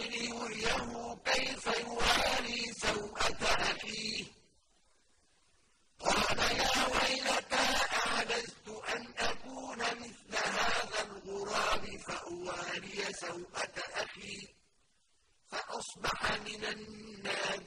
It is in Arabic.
ليريه كيف يواري سوءة أخيه؟ قال يا ويلتى أعجزت أن أكون مثل هذا الغراب فأواري سوءة أخي فأصبح من النار